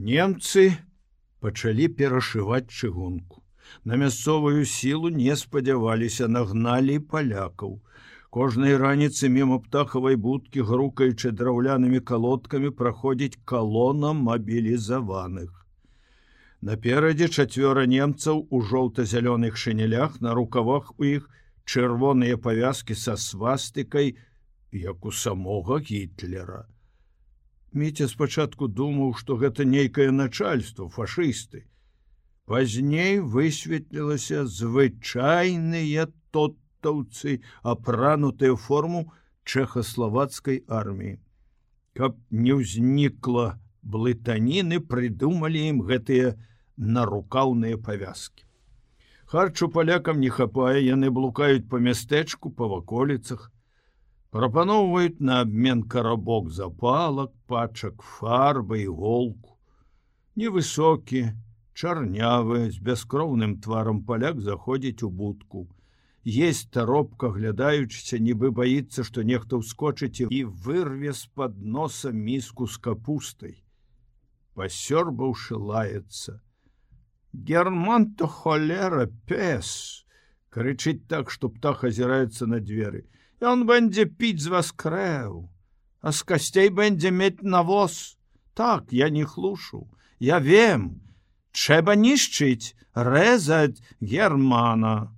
Немцы пачалі перашываць чыгунку. На мясцовую сілу не спадзяваліся нагналі палякаў. Кожнай раніцы мімо птахавай будкі, грукаючы драўлянымі калодкамі праходзіць калона мабілізаваных. Наперадзе чацвёра немцаў у жоўта-зялёных шынелях на рукавах у іх чырвоныя павязкі са свастыкай, як у самога гітлера. Міця спачатку думаў, што гэта нейкае начальство фашысты. Пазней высветлілася звычайныя тоттаўцы, апранутыя форму чэхаславацкай арміі. Каб не ўзнікла блытаніны, прыдумалі ім гэтыя нарукаўныя павязкі. Харчу палякам не хапае, яны блукаюць па мястэчку па ваколіцах, прапаноўваюць на абмен карабок запалак пачак фарбы іголку невысокі чарнявы з бяскроўным тварам паляк заходзіць у будку есть таропка глядаючыся нібы баіцца што нехта ўскочыць і вырве з-пад носа міску з капустай пасёрбаўшы лаецца герман то холера пес крычыць так што птах азіраецца на дзверы Ён будзе піць з вас крэў, а з касцей будзе мець навоз. Так я не хлушу, я вем, трэба нішчыць, рэзаць германа.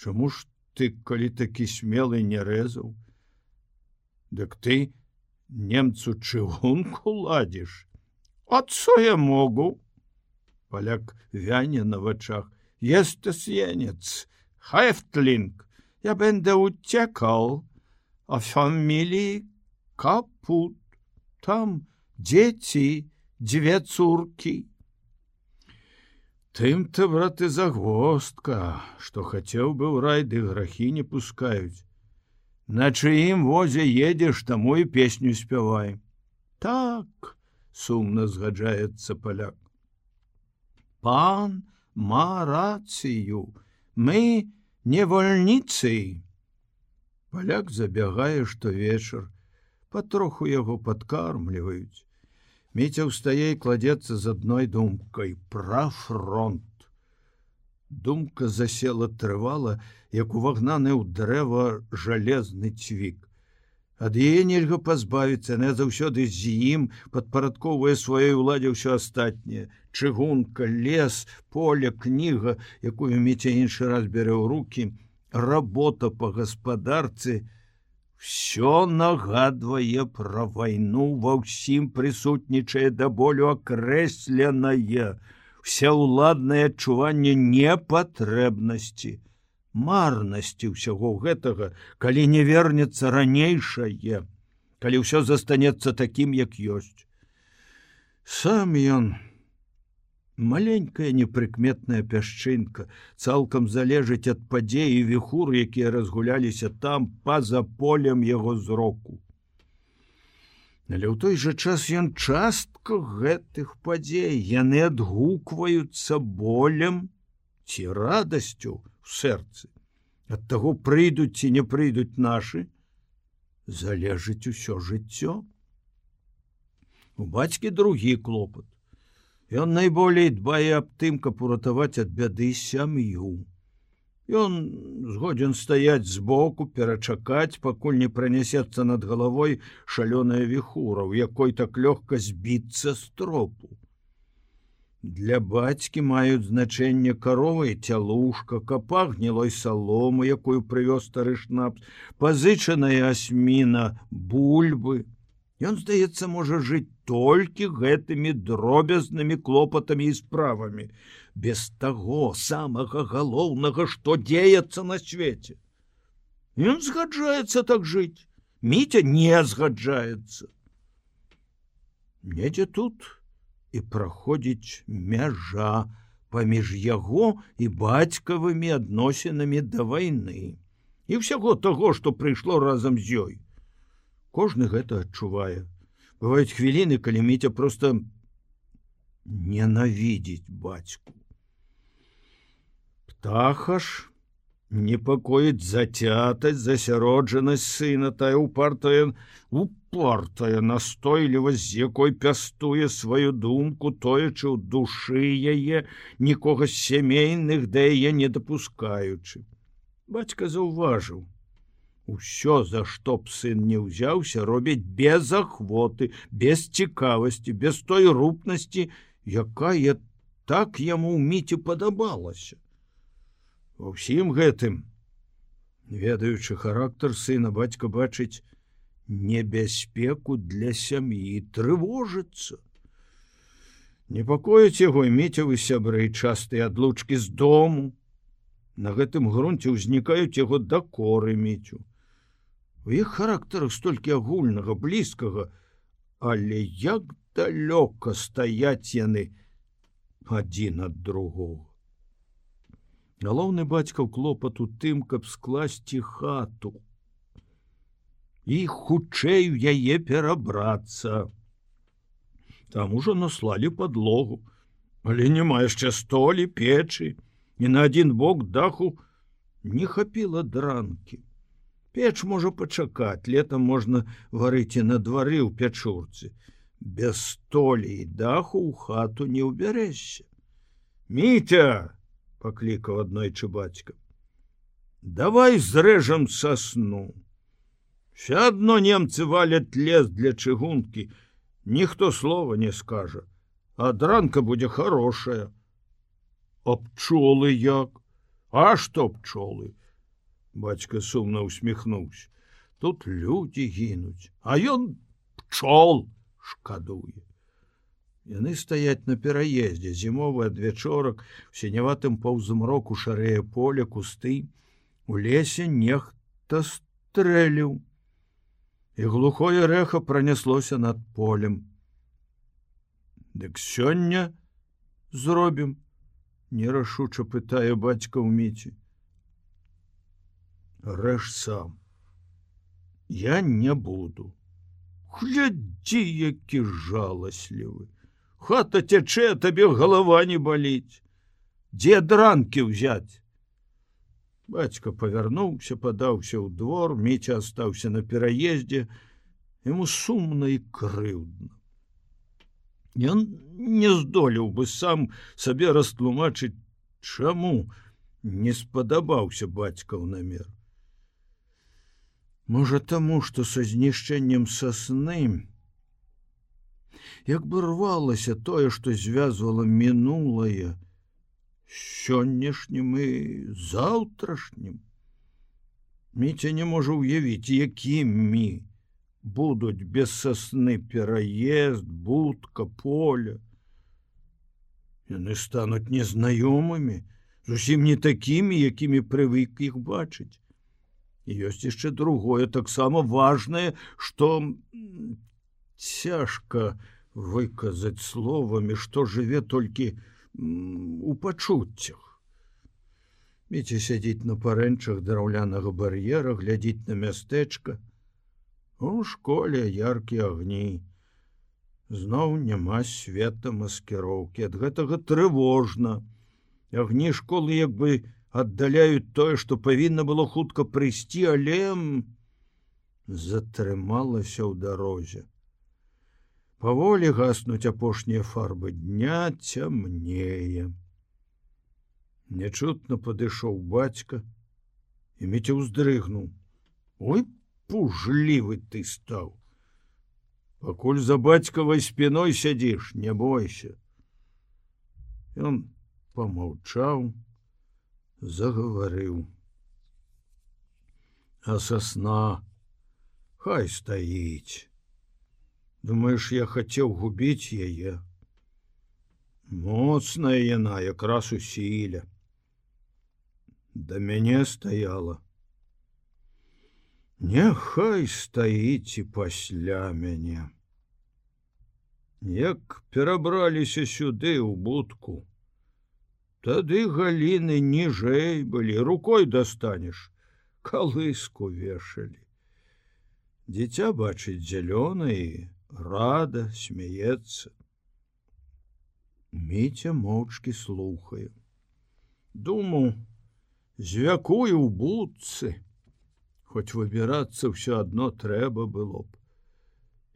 Чаму ж ты, калі такі смелы не рэзаў? Дык ты немцу чыгунку ладзіш. Отцо я могу. Паляк вяне на вачах, Есты сенец, Хафтлінг, я będę uciekał a фамілі капут там дзеці дзве цуркі. Тым-то браты загвоздка што хацеў бы ў райды грахі не пускаюць. На чыім возе едзеш таму і песню спявай. Так сумна згаджаецца паляк. Пан ма рацыю мы невольніцай. Паляк забягае штовечар, патроху яго падкармліваюць. Міця ўстае і кладзецца з адной думкай пра фронт. Думка засела трывала, як увагнаны ў дрэва жалезны цвік. Ад яе нельга пазбавіцца, не заўсёды з ім падпарадковвае сваёй уладзе ўсё астатняе. Чыгунка, лес, поле, кніга, якую міце іншы раз бярэ ў руки, работа по гаспадарцы, все нагадвае пра вайну ва ўсім прысутнічае да болю акрэсленае, вся ўладнае адчуванне непатрэбнасці марнасці ўсяго гэтага, калі не вернецца ранейшае, калі ўсё застанецца такім, як ёсць. Сам ён маленькая непрыкметная пясчынка цалкам залежыць ад падзеі віхур, якія разгуляліся там па-за полем яго зроку. Але ў той жа час ён частка гэтых падзей яны адгукваюцца болем ці радасцю, сэрцы. Ад таго прыйдуць ці не прыйдуць нашы залежыць усё жыццё. У бацькі другі клопат. Ён найболей дбае аб тым каб уратаваць ад бяды сям'ю. Ён згодзін стаяць збоку перачакаць пакуль не пранясецца над галавой шалёная віхура у якой так лёгка збіцца з тропу Для бацькі маюць значэнне каровы цялушка, капа гнілой салому, якую прывёз стары шнапс, пазычаная асьміна, бульбы. Ён, здаецца, можа жыць толькі гэтымі дробязнымі клопатамі і справамі, без таго самага галоўнага, што дзеецца на свеце. Ён згаджаецца так жыць. Міця не згаджаецца. Недзе тут, і праходзіць мяжа паміж яго і бацькавымі адносінамі да вайны і ўсяго таго, што прыйшло разам з ёй. Кожны гэта адчувае. Бываюць хвіліны, калі міця просто ненавідзець бацьку. Птахаш непакоіць зацятаць засяроджанасць сына тая упартая упортая настойлівасць з якой пястуе сваю думку тоечы ў душы яе нікога з сямейных да яе не дапускаючы бацька заўважыў усё за што б сын не ўзяўся робіць без ахвоты без цікавасці без той рупнасці якая так яму ў міце падабалася ва ўсім гэтым ведаючы характар сына бацька бачыць небяспеку для сям'і трывожыцца. Непакоіць яго мецевы сябры частыя адлучкі з дому. На гэтым грунце ўзнікаюць яго дакоры міцю. У іх характарах столькі агульнага блізкага але як далёка стаяць яны адзін ад другого галоўны бацькаў клопат у тым каб скласці хату. І хутчэй у яе перабрацца. Там ужо наслалі подлогу але няма яшчэ столі печы. І на адзін бок даху не хапіла дранкі. Печ можа пачакаць. Летом можна варыць і на двары ў пячурцы. Без столі і даху ў хату не ўбярэшся. Міця паклікаў аднойчы бацька давай зрэжам сосну. Все адно немцы валят лес для чыгункі ніхто слова не скажа а дранка будзе хорошая а пчолы як? А што пчолы бацька сумна усміхнуўся тут людзі гінуць а ён пчол шкадуе Яны стаяць на пераездзе зімовы адвячорак у сіняватым паўзмроку шарэе поле кусты. У лесе нехта стрэліў і глухое рэха пронеслося над полем. Дык сёння зробім нерашуча пытае бацька ў міці рэш сам. Я не буду. Глядзі які жаласлівы хата цячэ табе голова не баліць дзе дранкі ўзяць? Бацька павярнуўся падаўся ў двор міця астаўся на пераездзе ему сумна і крыўдна. Ён не здолеў бы сам сабе растлумачыць чаму не спадабаўся бацька ў намер. Можа таму што са знішчэннем сасным як бы рвалася тое што звязвала мінулае сённяшнім і заўтрашнім. Міця не можа ўявіць якімі будуць без сасны пераезд будка поля яны стануць незнаёмымі зусім не такімі якімі прывык іх бачыць. Ёсць яшчэ другое таксама важное что цяжка выказаць словамі што жыве толькі у пачуццях. Міце сядзіць на парэнчах драўлянага бар'ера глядзіць на мястэчка. У школе яркія агні. Зноў няма света маскіроўкі. Ад гэтага трывожна. Агні школы як бы аддаляюць тое што павінна было хутка прыйсці але затрымалася ў дарозе паволі гаснуць апошнія фарбы дня цямнее. Нечутно падышоў бацька і міце ўздрыгнуў. Ой пужлівы ты стаў! Пакуль за бацькавай спиной сядзіш не бойся! Ён помаўчаў загаварыў. А сосна хай стаіць думаешь я хацеў губіць яе? Моцная яна якраз у сіле. Да мяне стаяла. Няхай стаіць і пасля мяне. Як перабраліся сюды ў будку тады галіны ніжэй былі рукой дастанеш калыску вешалі. Дзіця бачыць зялёнае рада смяецца. Міця моўчкі слухае. Думаў звякую ў будцы. Хоць выбірацца ўсё адно трэба было б.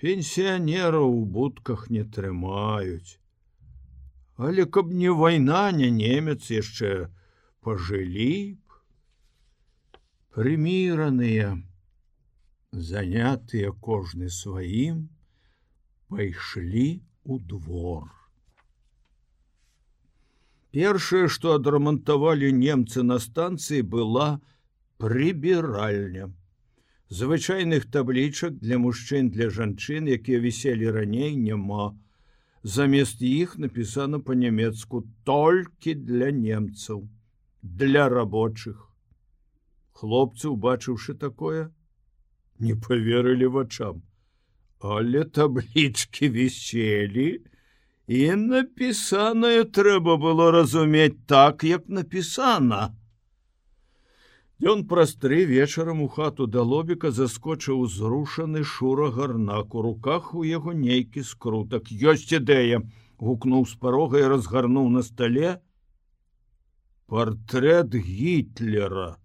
Пенсіянераў у будках не трымаюць. Але каб не вайна, не немец яшчэ пожылі б. Прыміраныя, занятыя кожны сваім, пайшлі у двор. Першае, што адрамантавалі немцы на станцыі была прыбіральня. Звычайных таблічак для мужчын для жанчын, якія віселі раней няма, замест іх напісана по-нямецку толькі для немцаў для рабочых хлопцы убачыўшы такое не поверылі вачам але таблічки віселі і напісанае трэба было разумець так як напісана Ён праз тры вечарам у хату да лобіка заскочыў зрушаны шура гарнак у руках у яго нейкі скрутак. Ёсць ідэя гукнуў з парога і разгарнуў на стале. Партрэт гітлера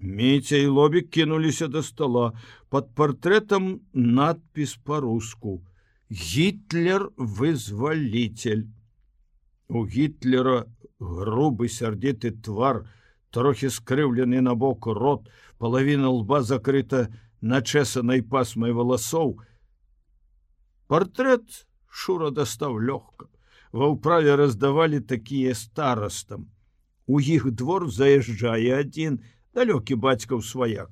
Міця і лобік кінуліся да стола. Под партрэтам надпіс по-руску. Гітлер вызвалитель у гітлера грубы сярдзіты твар трохі скрыўлены на бок рот палавіна лба закрыта начесанай пасмай валасоў партрэт шура дастаў лёгка ва ўправе раздавалі такія старастам у іх двор заязджае адзін далёкі бацькаў сваяк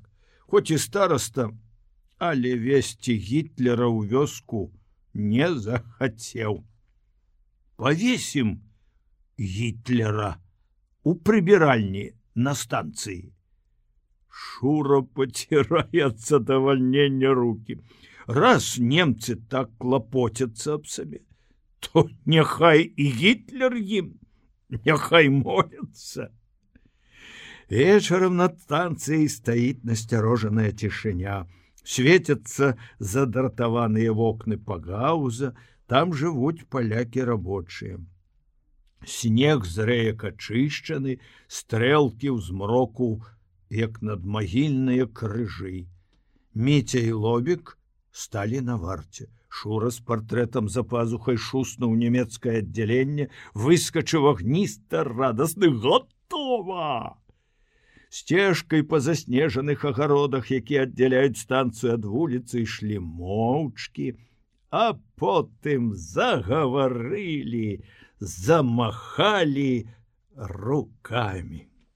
хоць і стараста але весці гітлера ў вёску не захацеў павесім гітлера у прыбіральні на станцыі. Шура поцірает задавальнення руки. Раз немцы так клапоцяцца аб сабе, то няхай і гітлер ім, няхай моляцца. Вечарам над станцыяй стаіць насцярожаная цішыня. Светяцца задратаваныя вокны пагауза, там жывуць палякі рабочыя снег зрэек ачышчаны стрэлкі ў змроку як над магільныя крыжы міця і лобік сталі на варце шура з партрэтам за пазухай шуснуў нямецкае аддзяленне выскачыў агніста радасны готова сцежкай па заснежаных агародах які аддзяляюць станцыю ад вуліцы ішлі моўчкі а потым загаварылі замахалі руками.